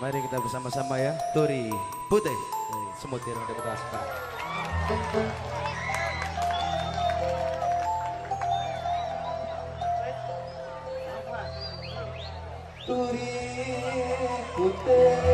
Mari kita bersama-sama ya. Turi Putih, Semutir Demokrasi. Turi Putih.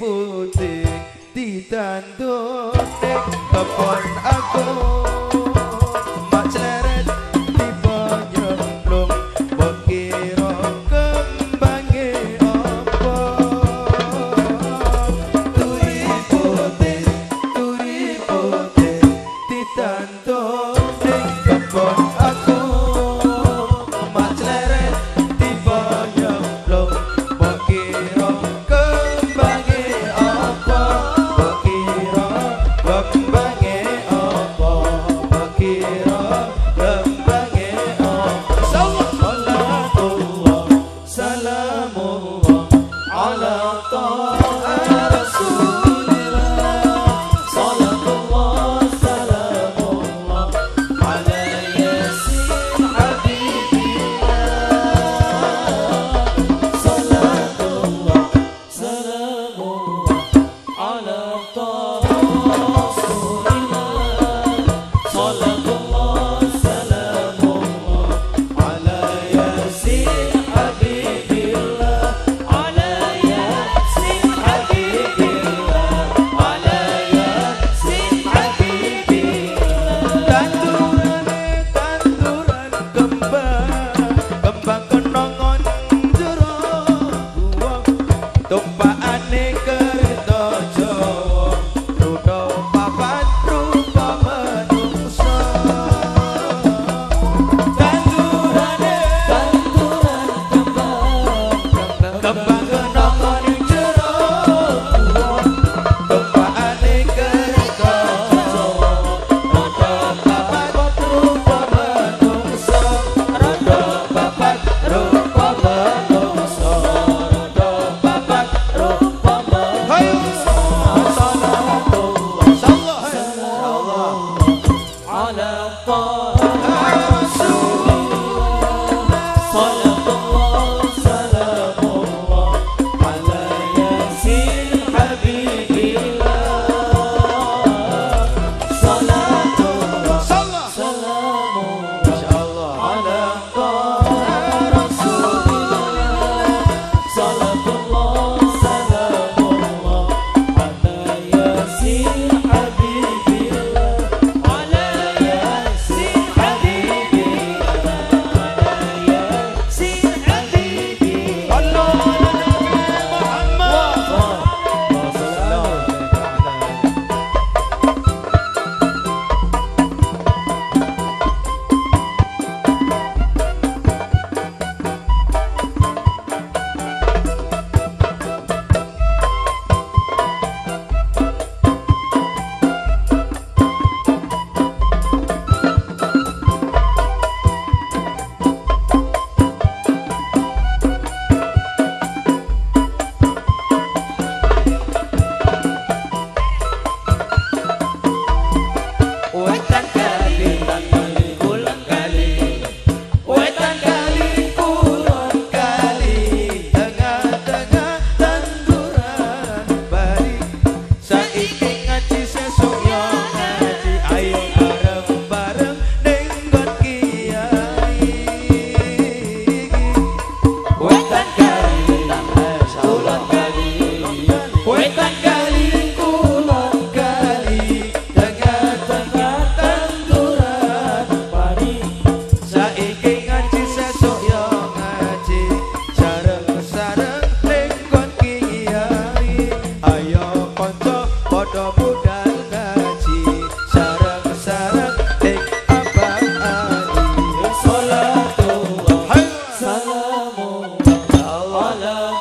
putih di dandone. Kepon aneka على الطاعة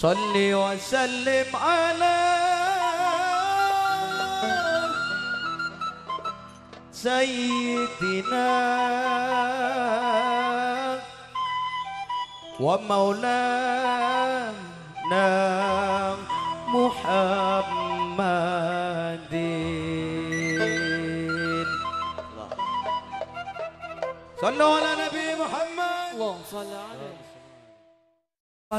صلي وسلم على سيدنا ومولانا محمد. صلوا على نبي محمد. اللهم صل عليه